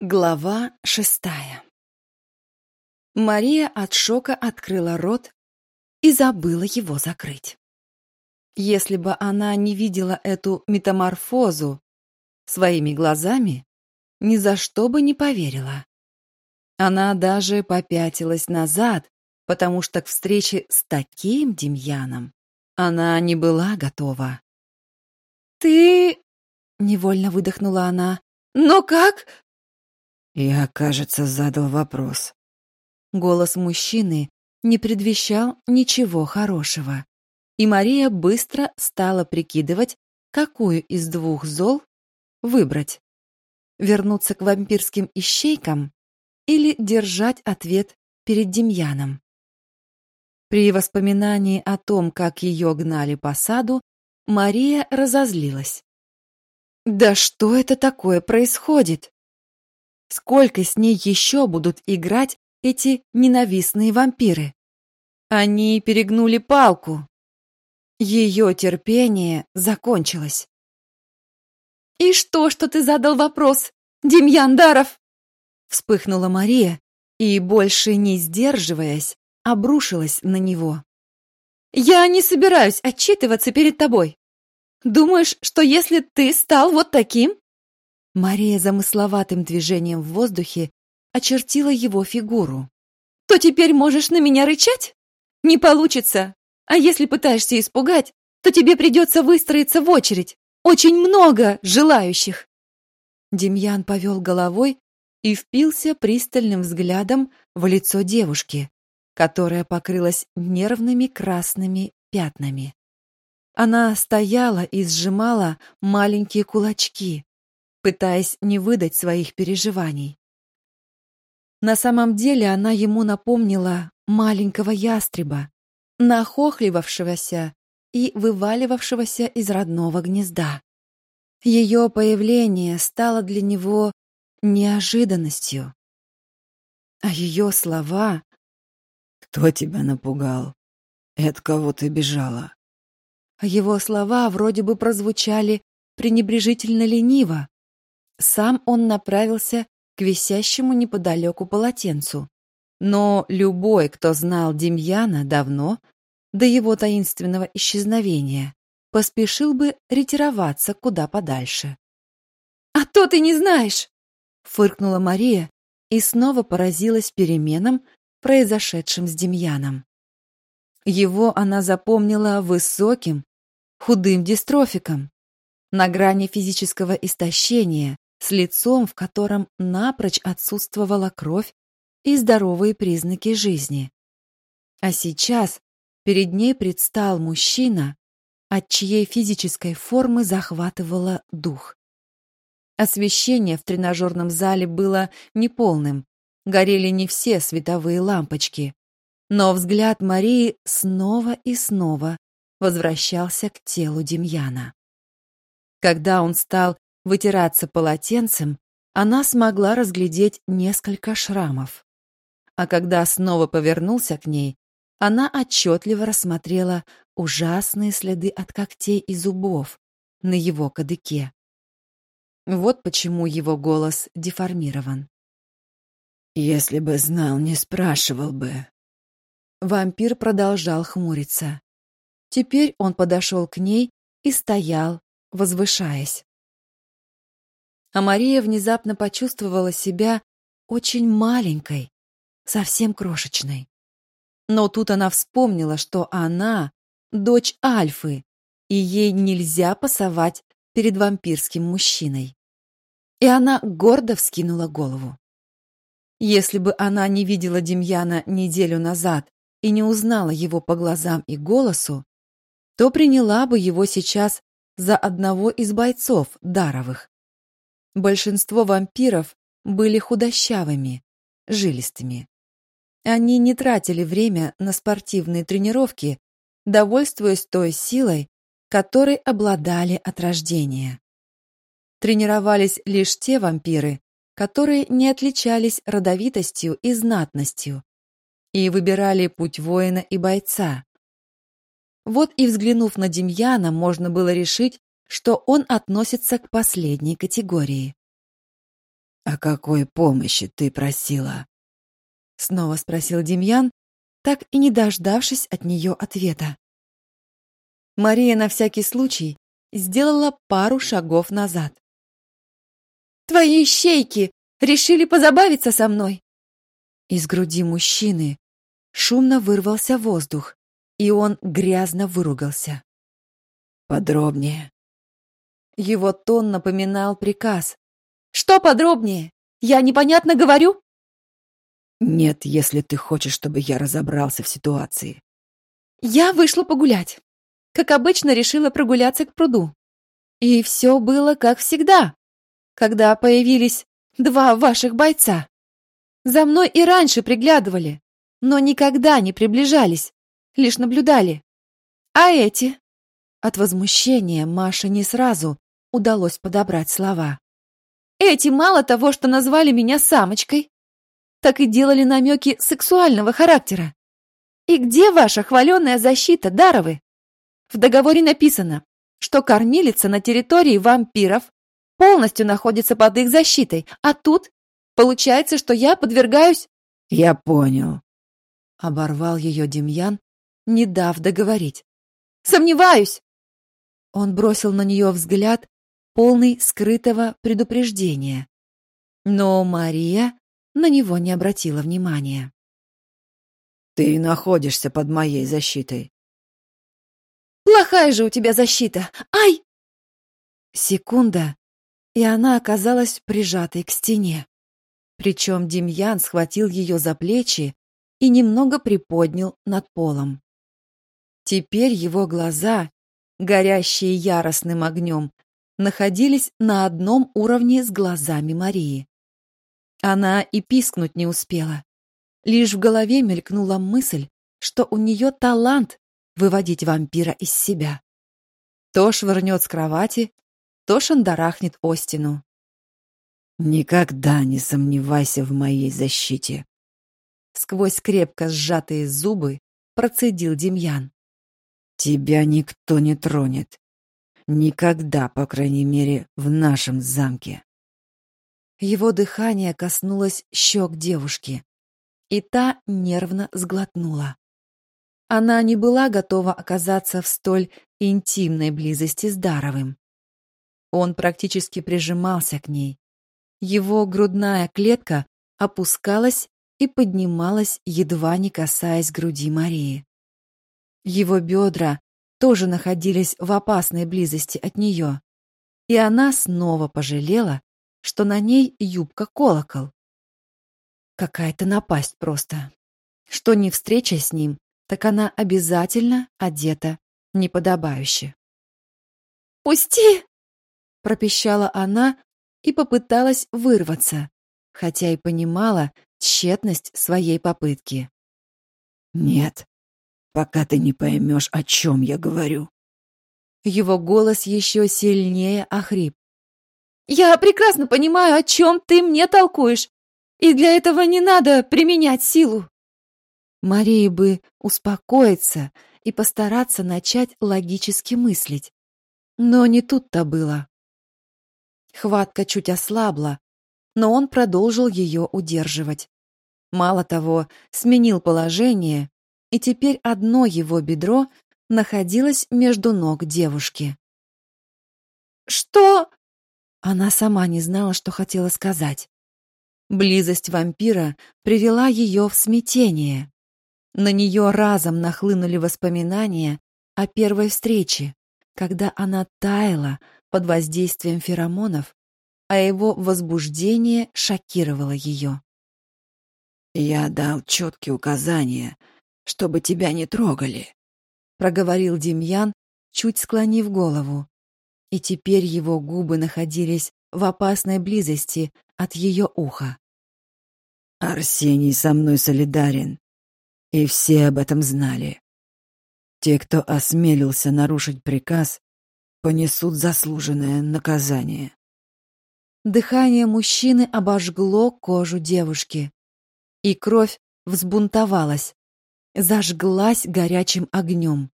Глава шестая Мария от шока открыла рот и забыла его закрыть. Если бы она не видела эту метаморфозу своими глазами, ни за что бы не поверила. Она даже попятилась назад, потому что к встрече с таким Демьяном она не была готова. «Ты...» — невольно выдохнула она. «Но как?» Я, кажется, задал вопрос. Голос мужчины не предвещал ничего хорошего. И Мария быстро стала прикидывать, какую из двух зол выбрать. Вернуться к вампирским ищейкам или держать ответ перед Демьяном. При воспоминании о том, как ее гнали по саду, Мария разозлилась. «Да что это такое происходит?» Сколько с ней еще будут играть эти ненавистные вампиры? Они перегнули палку. Ее терпение закончилось. «И что, что ты задал вопрос, Демьян Даров?» Вспыхнула Мария и, больше не сдерживаясь, обрушилась на него. «Я не собираюсь отчитываться перед тобой. Думаешь, что если ты стал вот таким, Мария замысловатым движением в воздухе очертила его фигуру. «То теперь можешь на меня рычать? Не получится. А если пытаешься испугать, то тебе придется выстроиться в очередь. Очень много желающих!» Демьян повел головой и впился пристальным взглядом в лицо девушки, которая покрылась нервными красными пятнами. Она стояла и сжимала маленькие кулачки, пытаясь не выдать своих переживаний. На самом деле она ему напомнила маленького ястреба, нахохливавшегося и вываливавшегося из родного гнезда. Ее появление стало для него неожиданностью. А ее слова... «Кто тебя напугал? И от кого ты бежала?» Его слова вроде бы прозвучали пренебрежительно лениво, сам он направился к висящему неподалеку полотенцу. Но любой, кто знал Демьяна давно, до его таинственного исчезновения, поспешил бы ретироваться куда подальше. «А то ты не знаешь!» — фыркнула Мария и снова поразилась переменам, произошедшим с Демьяном. Его она запомнила высоким, худым дистрофиком, на грани физического истощения, с лицом, в котором напрочь отсутствовала кровь и здоровые признаки жизни. А сейчас перед ней предстал мужчина, от чьей физической формы захватывало дух. Освещение в тренажерном зале было неполным, горели не все световые лампочки, но взгляд Марии снова и снова возвращался к телу Демьяна. Когда он стал вытираться полотенцем, она смогла разглядеть несколько шрамов. А когда снова повернулся к ней, она отчетливо рассмотрела ужасные следы от когтей и зубов на его кадыке. Вот почему его голос деформирован. «Если бы знал, не спрашивал бы». Вампир продолжал хмуриться. Теперь он подошел к ней и стоял, возвышаясь а Мария внезапно почувствовала себя очень маленькой, совсем крошечной. Но тут она вспомнила, что она — дочь Альфы, и ей нельзя пасовать перед вампирским мужчиной. И она гордо вскинула голову. Если бы она не видела Демьяна неделю назад и не узнала его по глазам и голосу, то приняла бы его сейчас за одного из бойцов Даровых. Большинство вампиров были худощавыми, жилистыми. Они не тратили время на спортивные тренировки, довольствуясь той силой, которой обладали от рождения. Тренировались лишь те вампиры, которые не отличались родовитостью и знатностью, и выбирали путь воина и бойца. Вот и взглянув на Демьяна, можно было решить, что он относится к последней категории. «О какой помощи ты просила?» Снова спросил Демьян, так и не дождавшись от нее ответа. Мария на всякий случай сделала пару шагов назад. «Твои щейки решили позабавиться со мной!» Из груди мужчины шумно вырвался воздух, и он грязно выругался. «Подробнее». Его тон напоминал приказ. «Что подробнее? Я непонятно говорю?» «Нет, если ты хочешь, чтобы я разобрался в ситуации». «Я вышла погулять. Как обычно, решила прогуляться к пруду. И все было как всегда, когда появились два ваших бойца. За мной и раньше приглядывали, но никогда не приближались, лишь наблюдали. А эти? От возмущения Маше не сразу удалось подобрать слова. Эти мало того, что назвали меня самочкой, так и делали намеки сексуального характера. И где ваша хваленая защита, Даровы? В договоре написано, что кормилица на территории вампиров полностью находится под их защитой, а тут получается, что я подвергаюсь... Я понял. Оборвал ее Демьян, не дав договорить. Сомневаюсь. Он бросил на нее взгляд, полный скрытого предупреждения. Но Мария на него не обратила внимания. Ты находишься под моей защитой. Плохая же у тебя защита! Ай!» Секунда, и она оказалась прижатой к стене. Причем Демьян схватил ее за плечи и немного приподнял над полом. Теперь его глаза, горящие яростным огнем, находились на одном уровне с глазами Марии. Она и пискнуть не успела. Лишь в голове мелькнула мысль, что у нее талант выводить вампира из себя. То швырнет с кровати, то шандарахнет о стену. «Никогда не сомневайся в моей защите!» Сквозь крепко сжатые зубы процедил Демьян. «Тебя никто не тронет. Никогда, по крайней мере, в нашем замке». Его дыхание коснулось щек девушки, и та нервно сглотнула. Она не была готова оказаться в столь интимной близости с Даровым. Он практически прижимался к ней. Его грудная клетка опускалась и поднималась, едва не касаясь груди Марии. Его бедра тоже находились в опасной близости от нее, и она снова пожалела, что на ней юбка-колокол. Какая-то напасть просто. Что не встреча с ним, так она обязательно одета неподобающе. «Пусти!» — пропищала она и попыталась вырваться, хотя и понимала тщетность своей попытки. «Нет, пока ты не поймешь, о чем я говорю». Его голос еще сильнее охрип. «Я прекрасно понимаю, о чем ты мне толкуешь, и для этого не надо применять силу». Марии бы успокоиться и постараться начать логически мыслить. Но не тут-то было. Хватка чуть ослабла, но он продолжил ее удерживать. Мало того, сменил положение, и теперь одно его бедро находилось между ног девушки. «Что?» Она сама не знала, что хотела сказать. Близость вампира привела ее в смятение. На нее разом нахлынули воспоминания о первой встрече, когда она таяла под воздействием феромонов, а его возбуждение шокировало ее. «Я дал четкие указания, чтобы тебя не трогали», — проговорил Демьян, чуть склонив голову. И теперь его губы находились в опасной близости от ее уха. «Арсений со мной солидарен. И все об этом знали. Те, кто осмелился нарушить приказ, понесут заслуженное наказание. Дыхание мужчины обожгло кожу девушки, и кровь взбунтовалась, зажглась горячим огнем.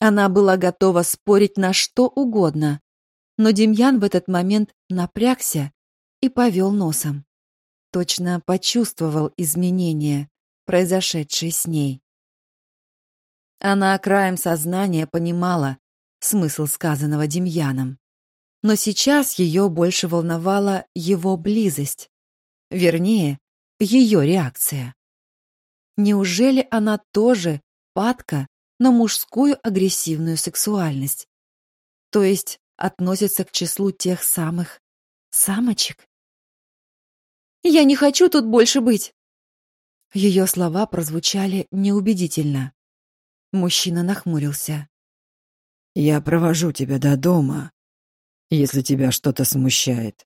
Она была готова спорить на что угодно, но Демьян в этот момент напрягся и повел носом. Точно почувствовал изменения, произошедшие с ней. Она краем сознания понимала смысл сказанного Демьяном. Но сейчас ее больше волновала его близость. Вернее, ее реакция. Неужели она тоже падка на мужскую агрессивную сексуальность? То есть относится к числу тех самых самочек? «Я не хочу тут больше быть!» Ее слова прозвучали неубедительно. Мужчина нахмурился. «Я провожу тебя до дома, если тебя что-то смущает».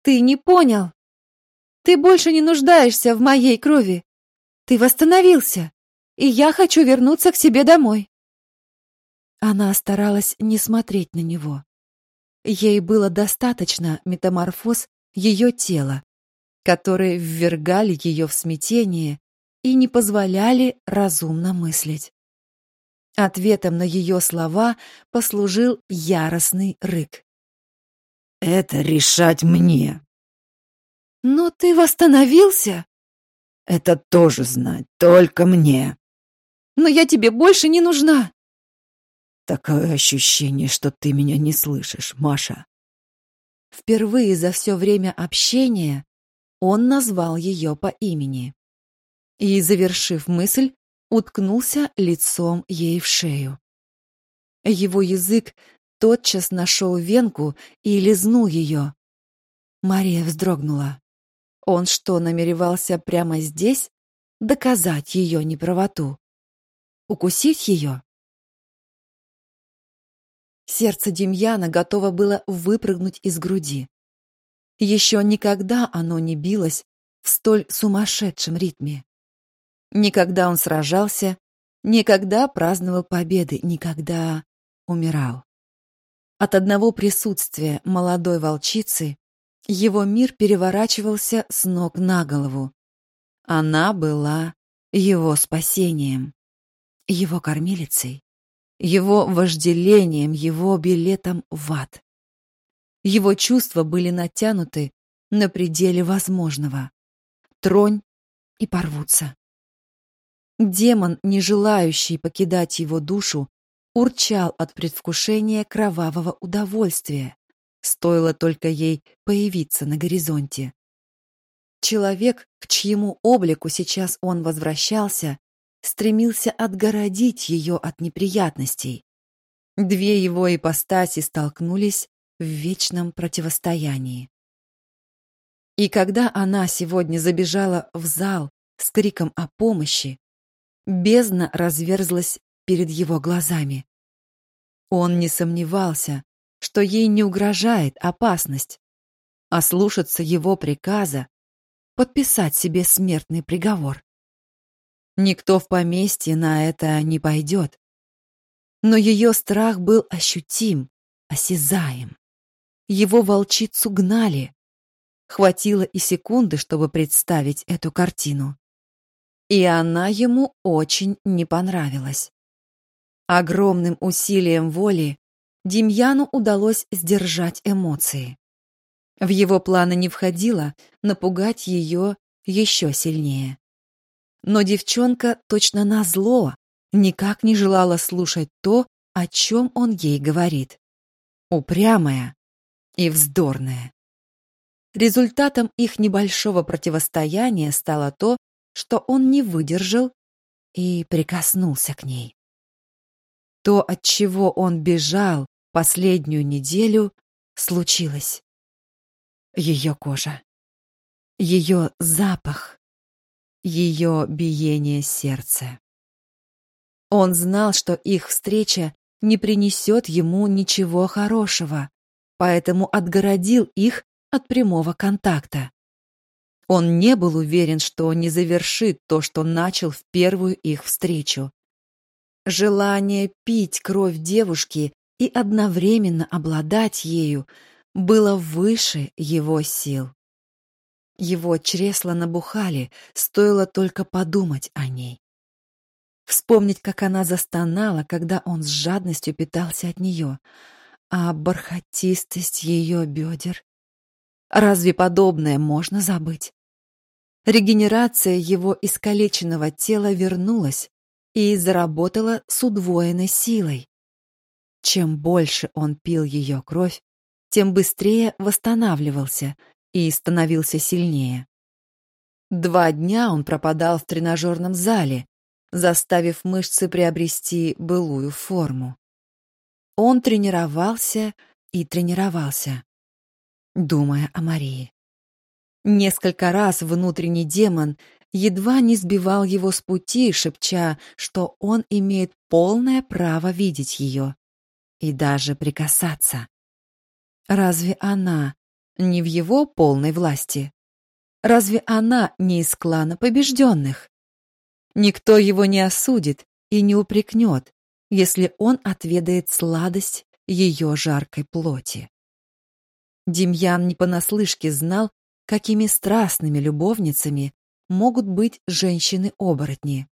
«Ты не понял. Ты больше не нуждаешься в моей крови. Ты восстановился, и я хочу вернуться к себе домой». Она старалась не смотреть на него. Ей было достаточно метаморфоз ее тела, которые ввергали ее в смятение и не позволяли разумно мыслить. Ответом на ее слова послужил яростный рык. «Это решать мне!» «Но ты восстановился?» «Это тоже знать, только мне!» «Но я тебе больше не нужна!» «Такое ощущение, что ты меня не слышишь, Маша!» Впервые за все время общения он назвал ее по имени и, завершив мысль, уткнулся лицом ей в шею. Его язык тотчас нашел венку и лизнул ее. Мария вздрогнула. Он что, намеревался прямо здесь доказать ее неправоту? Укусить ее? Сердце Демьяна готово было выпрыгнуть из груди. Еще никогда оно не билось в столь сумасшедшем ритме. Никогда он сражался, никогда праздновал победы, никогда умирал. От одного присутствия молодой волчицы его мир переворачивался с ног на голову. Она была его спасением, его кормилицей, его вожделением, его билетом в ад. Его чувства были натянуты на пределе возможного. Тронь и порвутся. Демон, не желающий покидать его душу, урчал от предвкушения кровавого удовольствия. Стоило только ей появиться на горизонте. Человек, к чьему облику сейчас он возвращался, стремился отгородить ее от неприятностей. Две его ипостаси столкнулись в вечном противостоянии. И когда она сегодня забежала в зал с криком о помощи, Бездна разверзлась перед его глазами. Он не сомневался, что ей не угрожает опасность, а слушаться его приказа — подписать себе смертный приговор. Никто в поместье на это не пойдет. Но ее страх был ощутим, осязаем. Его волчицу гнали. Хватило и секунды, чтобы представить эту картину. И она ему очень не понравилась. Огромным усилием воли Демьяну удалось сдержать эмоции. В его планы не входило напугать ее еще сильнее. Но девчонка точно назло никак не желала слушать то, о чем он ей говорит. Упрямая и вздорная. Результатом их небольшого противостояния стало то, что он не выдержал и прикоснулся к ней. То, от чего он бежал последнюю неделю, случилось. Ее кожа, ее запах, ее биение сердца. Он знал, что их встреча не принесет ему ничего хорошего, поэтому отгородил их от прямого контакта. Он не был уверен, что не завершит то, что начал в первую их встречу. Желание пить кровь девушки и одновременно обладать ею было выше его сил. Его чресла набухали, стоило только подумать о ней. Вспомнить, как она застонала, когда он с жадностью питался от нее, а бархатистость ее бедер, Разве подобное можно забыть? Регенерация его искалеченного тела вернулась и заработала с удвоенной силой. Чем больше он пил ее кровь, тем быстрее восстанавливался и становился сильнее. Два дня он пропадал в тренажерном зале, заставив мышцы приобрести былую форму. Он тренировался и тренировался, думая о Марии. Несколько раз внутренний демон едва не сбивал его с пути, шепча, что он имеет полное право видеть ее и даже прикасаться. Разве она не в его полной власти? Разве она не из клана побежденных? Никто его не осудит и не упрекнет, если он отведает сладость ее жаркой плоти. Демьян не понаслышке знал, какими страстными любовницами могут быть женщины-оборотни.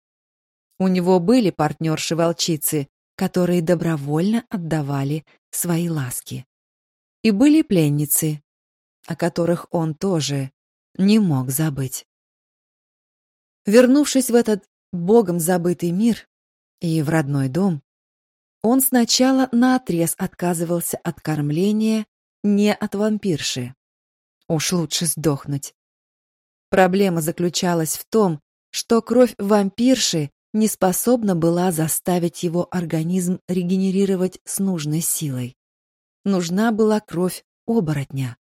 У него были партнерши-волчицы, которые добровольно отдавали свои ласки. И были пленницы, о которых он тоже не мог забыть. Вернувшись в этот богом забытый мир и в родной дом, он сначала наотрез отказывался от кормления не от вампирши. Уж лучше сдохнуть. Проблема заключалась в том, что кровь вампирши не способна была заставить его организм регенерировать с нужной силой. Нужна была кровь оборотня,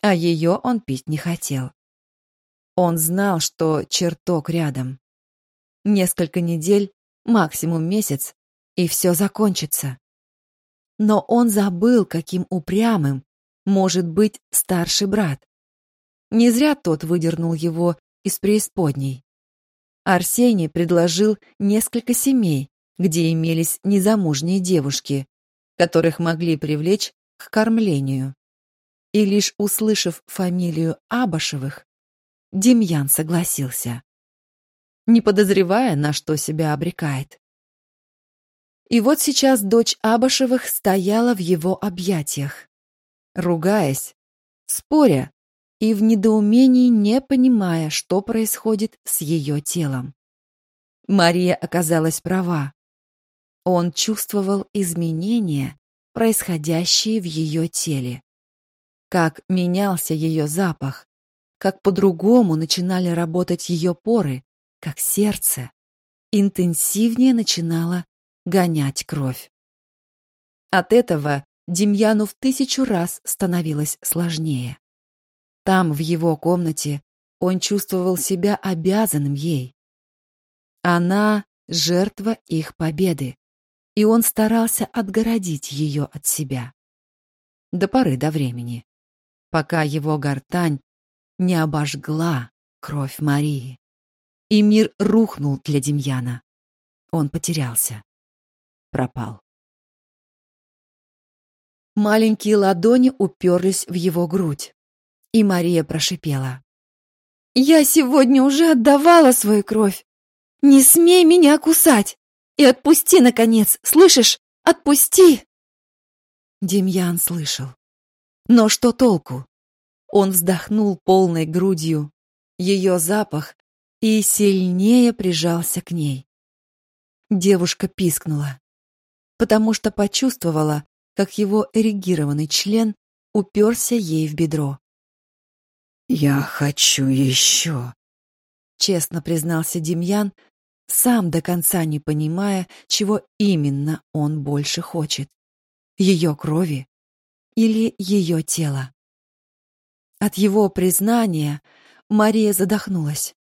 а ее он пить не хотел. Он знал, что чертог рядом. Несколько недель, максимум месяц, и все закончится. Но он забыл, каким упрямым может быть старший брат. Не зря тот выдернул его из преисподней. Арсений предложил несколько семей, где имелись незамужние девушки, которых могли привлечь к кормлению. И лишь услышав фамилию Абашевых, Демьян согласился, не подозревая, на что себя обрекает. И вот сейчас дочь Абашевых стояла в его объятиях, ругаясь, споря и в недоумении не понимая, что происходит с ее телом. Мария оказалась права. Он чувствовал изменения, происходящие в ее теле. Как менялся ее запах, как по-другому начинали работать ее поры, как сердце интенсивнее начинало гонять кровь. От этого Демьяну в тысячу раз становилось сложнее. Там, в его комнате, он чувствовал себя обязанным ей. Она — жертва их победы, и он старался отгородить ее от себя. До поры до времени, пока его гортань не обожгла кровь Марии. И мир рухнул для Демьяна. Он потерялся. Пропал. Маленькие ладони уперлись в его грудь. И Мария прошипела. «Я сегодня уже отдавала свою кровь. Не смей меня кусать! И отпусти, наконец, слышишь? Отпусти!» Демьян слышал. Но что толку? Он вздохнул полной грудью. Ее запах и сильнее прижался к ней. Девушка пискнула, потому что почувствовала, как его эрегированный член уперся ей в бедро. «Я хочу еще», — честно признался Демьян, сам до конца не понимая, чего именно он больше хочет — ее крови или ее тела. От его признания Мария задохнулась.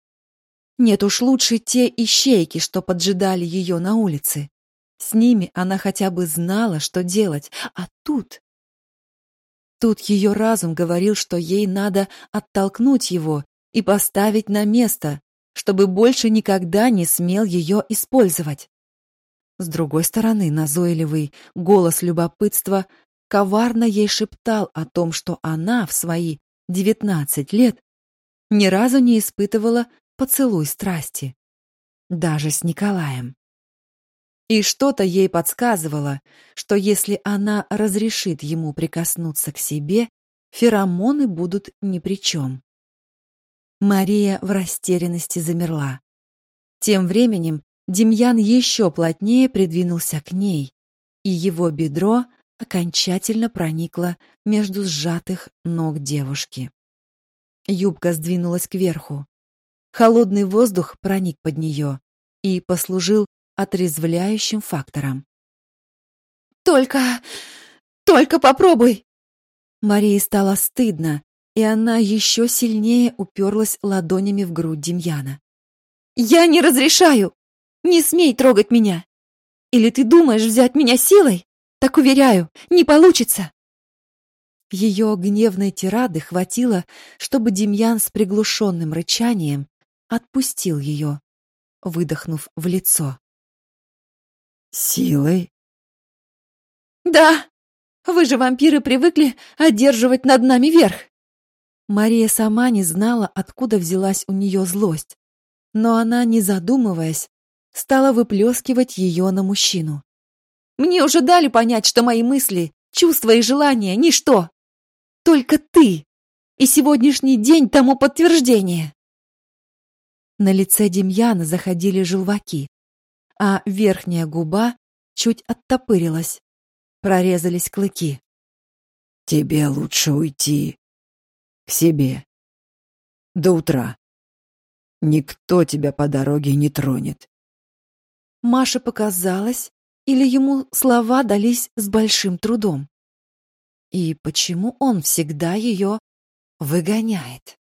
Нет уж лучше те ищейки, что поджидали ее на улице. С ними она хотя бы знала, что делать, а тут Тут ее разум говорил, что ей надо оттолкнуть его и поставить на место, чтобы больше никогда не смел ее использовать. С другой стороны, назойливый голос любопытства коварно ей шептал о том, что она в свои девятнадцать лет ни разу не испытывала поцелуй страсти. Даже с Николаем. И что-то ей подсказывало, что если она разрешит ему прикоснуться к себе, феромоны будут ни при чем. Мария в растерянности замерла. Тем временем Демьян еще плотнее придвинулся к ней, и его бедро окончательно проникло между сжатых ног девушки. Юбка сдвинулась кверху. Холодный воздух проник под нее и послужил отрезвляющим фактором. «Только... только попробуй!» Марии стало стыдно, и она еще сильнее уперлась ладонями в грудь Демьяна. «Я не разрешаю! Не смей трогать меня! Или ты думаешь взять меня силой? Так уверяю, не получится!» Ее гневной тирады хватило, чтобы Демьян с приглушенным рычанием отпустил ее, выдохнув в лицо. «Силой?» «Да! Вы же, вампиры, привыкли одерживать над нами верх!» Мария сама не знала, откуда взялась у нее злость, но она, не задумываясь, стала выплескивать ее на мужчину. «Мне уже дали понять, что мои мысли, чувства и желания — ничто. Только ты! И сегодняшний день тому подтверждение!» На лице Демьяна заходили желваки, а верхняя губа чуть оттопырилась. Прорезались клыки. «Тебе лучше уйти к себе до утра. Никто тебя по дороге не тронет». Маша показалось, или ему слова дались с большим трудом. И почему он всегда ее выгоняет?